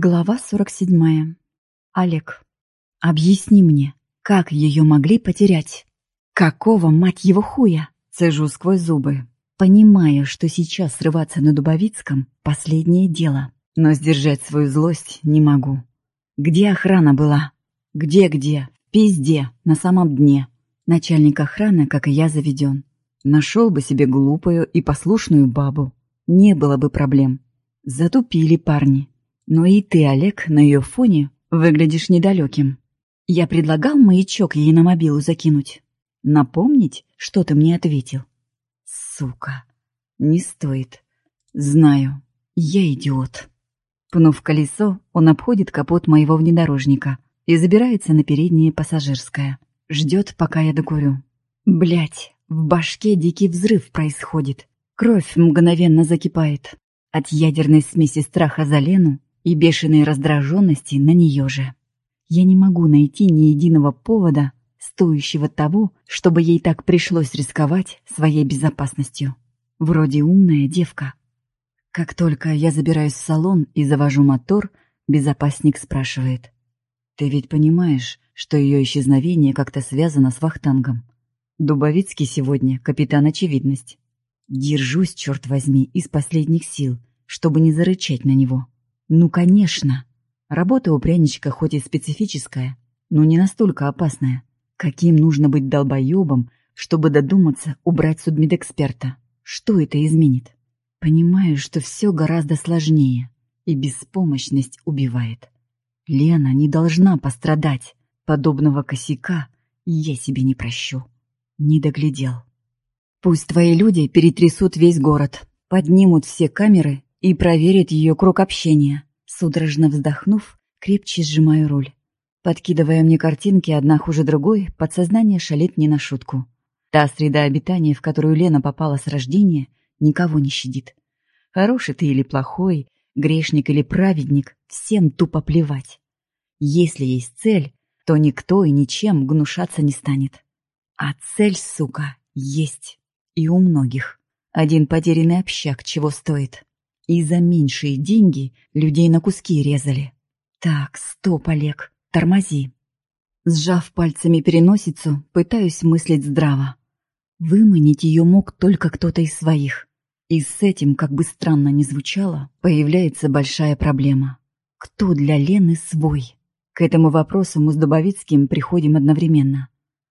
Глава 47. Олег. Объясни мне, как ее могли потерять? Какого, мать его, хуя? Цежу сквозь зубы. Понимаю, что сейчас срываться на Дубовицком — последнее дело, но сдержать свою злость не могу. Где охрана была? Где-где? Пизде, на самом дне. Начальник охраны, как и я, заведен. Нашел бы себе глупую и послушную бабу. Не было бы проблем. Затупили парни. Но и ты, Олег, на ее фоне выглядишь недалеким. Я предлагал маячок ей на мобилу закинуть. Напомнить, что ты мне ответил? Сука. Не стоит. Знаю. Я идиот. Пнув колесо, он обходит капот моего внедорожника и забирается на переднее пассажирское. Ждет, пока я докурю. Блять, в башке дикий взрыв происходит. Кровь мгновенно закипает. От ядерной смеси страха за Лену и бешеной раздраженности на нее же. Я не могу найти ни единого повода, стоящего того, чтобы ей так пришлось рисковать своей безопасностью. Вроде умная девка. Как только я забираюсь в салон и завожу мотор, безопасник спрашивает. «Ты ведь понимаешь, что ее исчезновение как-то связано с Вахтангом? Дубовицкий сегодня капитан очевидность. Держусь, черт возьми, из последних сил, чтобы не зарычать на него. Ну, конечно. Работа у пряничка хоть и специфическая, но не настолько опасная. Каким нужно быть долбоебом, чтобы додуматься убрать судмедэксперта? Что это изменит? Понимаю, что все гораздо сложнее, и беспомощность убивает. Лена не должна пострадать. Подобного косяка я себе не прощу. Не доглядел. Пусть твои люди перетрясут весь город, поднимут все камеры и проверит ее круг общения. Судорожно вздохнув, крепче сжимаю руль. Подкидывая мне картинки, одна хуже другой, подсознание шалит не на шутку. Та среда обитания, в которую Лена попала с рождения, никого не щадит. Хороший ты или плохой, грешник или праведник, всем тупо плевать. Если есть цель, то никто и ничем гнушаться не станет. А цель, сука, есть. И у многих. Один потерянный общак чего стоит и за меньшие деньги людей на куски резали. Так, стоп, Олег, тормози. Сжав пальцами переносицу, пытаюсь мыслить здраво. Выманить ее мог только кто-то из своих. И с этим, как бы странно ни звучало, появляется большая проблема. Кто для Лены свой? К этому вопросу мы с Дубовицким приходим одновременно.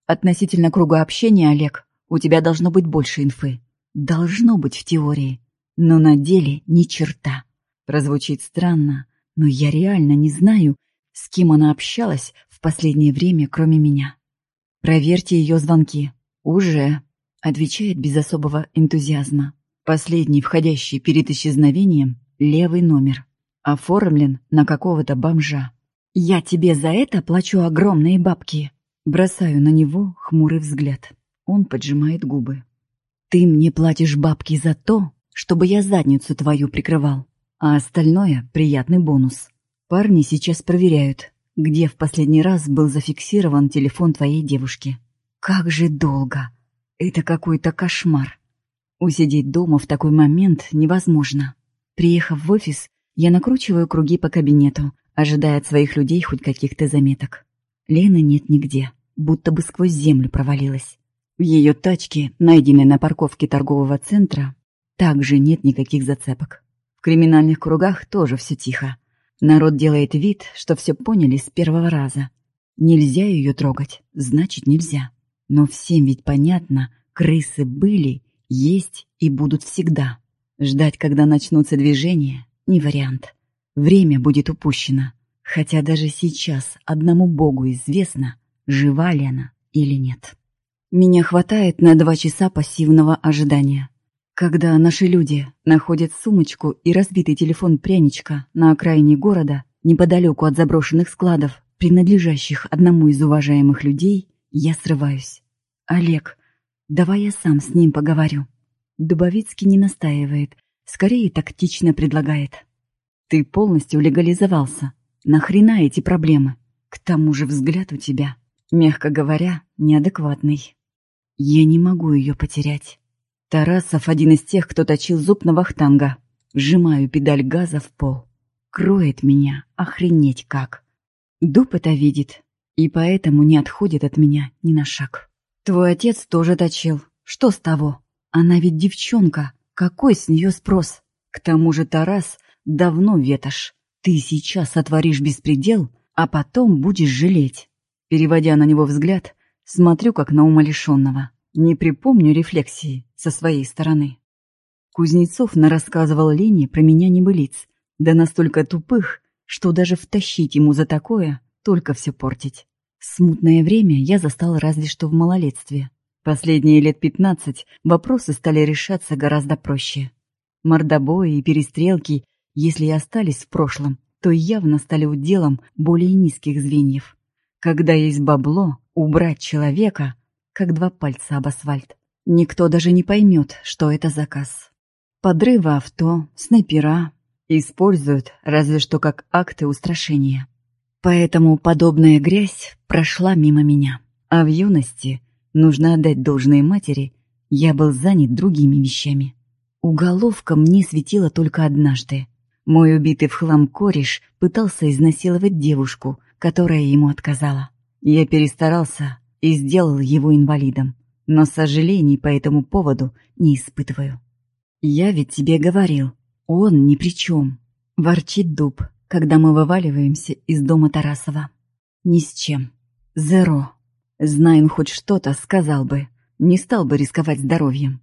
Относительно круга общения, Олег, у тебя должно быть больше инфы. Должно быть в теории но на деле ни черта. Прозвучит странно, но я реально не знаю, с кем она общалась в последнее время, кроме меня. «Проверьте ее звонки». «Уже», — отвечает без особого энтузиазма. Последний, входящий перед исчезновением, левый номер. Оформлен на какого-то бомжа. «Я тебе за это плачу огромные бабки». Бросаю на него хмурый взгляд. Он поджимает губы. «Ты мне платишь бабки за то, чтобы я задницу твою прикрывал. А остальное — приятный бонус. Парни сейчас проверяют, где в последний раз был зафиксирован телефон твоей девушки. Как же долго! Это какой-то кошмар. Усидеть дома в такой момент невозможно. Приехав в офис, я накручиваю круги по кабинету, ожидая от своих людей хоть каких-то заметок. Лены нет нигде, будто бы сквозь землю провалилась. В ее тачке, найденной на парковке торгового центра, также нет никаких зацепок. В криминальных кругах тоже все тихо. Народ делает вид, что все поняли с первого раза. Нельзя ее трогать, значит нельзя. Но всем ведь понятно, крысы были, есть и будут всегда. Ждать, когда начнутся движения, не вариант. Время будет упущено. Хотя даже сейчас одному богу известно, жива ли она или нет. Меня хватает на два часа пассивного ожидания. Когда наши люди находят сумочку и разбитый телефон пряничка на окраине города, неподалеку от заброшенных складов, принадлежащих одному из уважаемых людей, я срываюсь. «Олег, давай я сам с ним поговорю». Дубовицкий не настаивает, скорее тактично предлагает. «Ты полностью легализовался. Нахрена эти проблемы? К тому же взгляд у тебя, мягко говоря, неадекватный. Я не могу ее потерять». Тарасов один из тех, кто точил зуб на вахтанга. Вжимаю педаль газа в пол. Кроет меня, охренеть как. Дуб это видит, и поэтому не отходит от меня ни на шаг. Твой отец тоже точил. Что с того? Она ведь девчонка. Какой с нее спрос? К тому же Тарас давно ветошь. Ты сейчас сотворишь беспредел, а потом будешь жалеть. Переводя на него взгляд, смотрю как на умалишенного. Не припомню рефлексии со своей стороны. Кузнецов нарассказывал Лене про меня небылиц, да настолько тупых, что даже втащить ему за такое — только все портить. Смутное время я застал разве что в малолетстве. Последние лет пятнадцать вопросы стали решаться гораздо проще. Мордобои и перестрелки, если и остались в прошлом, то явно стали уделом более низких звеньев. Когда есть бабло, убрать человека, как два пальца об асфальт. Никто даже не поймет, что это заказ. Подрывы авто, снайпера используют разве что как акты устрашения. Поэтому подобная грязь прошла мимо меня. А в юности, нужно отдать должное матери, я был занят другими вещами. Уголовка мне светила только однажды. Мой убитый в хлам кореш пытался изнасиловать девушку, которая ему отказала. Я перестарался и сделал его инвалидом, но сожалений по этому поводу не испытываю. Я ведь тебе говорил, он ни при чем. Ворчит дуб, когда мы вываливаемся из дома Тарасова. Ни с чем. Зеро. Зная он хоть что-то, сказал бы. Не стал бы рисковать здоровьем.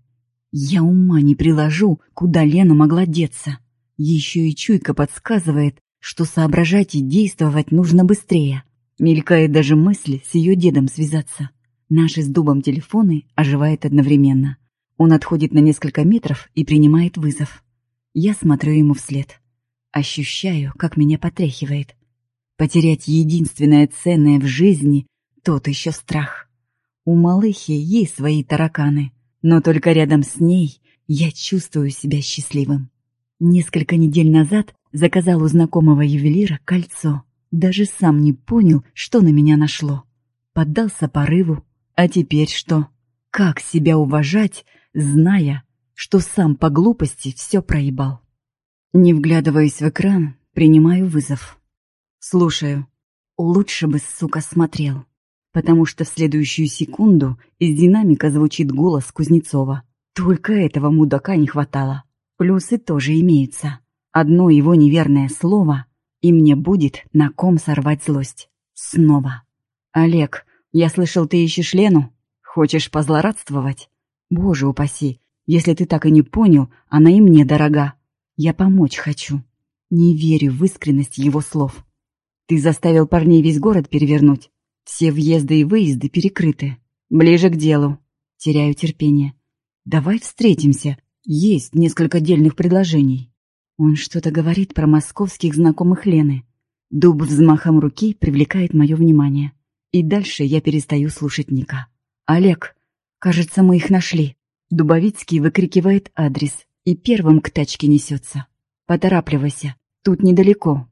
Я ума не приложу, куда Лена могла деться. Еще и чуйка подсказывает, что соображать и действовать нужно быстрее. Мелькает даже мысль с ее дедом связаться. Наши с дубом телефоны оживают одновременно. Он отходит на несколько метров и принимает вызов. Я смотрю ему вслед. Ощущаю, как меня потряхивает. Потерять единственное ценное в жизни — тот еще страх. У малыхи есть свои тараканы, но только рядом с ней я чувствую себя счастливым. Несколько недель назад заказал у знакомого ювелира кольцо. Даже сам не понял, что на меня нашло. Поддался порыву. А теперь что? Как себя уважать, зная, что сам по глупости все проебал? Не вглядываясь в экран, принимаю вызов. Слушаю. Лучше бы, сука, смотрел. Потому что в следующую секунду из динамика звучит голос Кузнецова. Только этого мудака не хватало. Плюсы тоже имеются. Одно его неверное слово, и мне будет на ком сорвать злость. Снова. «Олег, я слышал, ты ищешь Лену? Хочешь позлорадствовать? Боже упаси, если ты так и не понял, она и мне дорога. Я помочь хочу. Не верю в искренность его слов. Ты заставил парней весь город перевернуть. Все въезды и выезды перекрыты. Ближе к делу. Теряю терпение. Давай встретимся. Есть несколько дельных предложений. Он что-то говорит про московских знакомых Лены. Дуб взмахом руки привлекает мое внимание. И дальше я перестаю слушать Ника. «Олег, кажется, мы их нашли». Дубовицкий выкрикивает адрес и первым к тачке несется. Поторапливайся, тут недалеко.